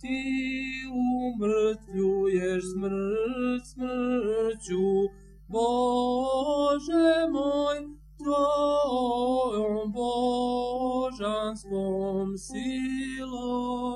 Ti umrtvljuješ smrt smrću, Bože moj, Tvojom božanskom silom.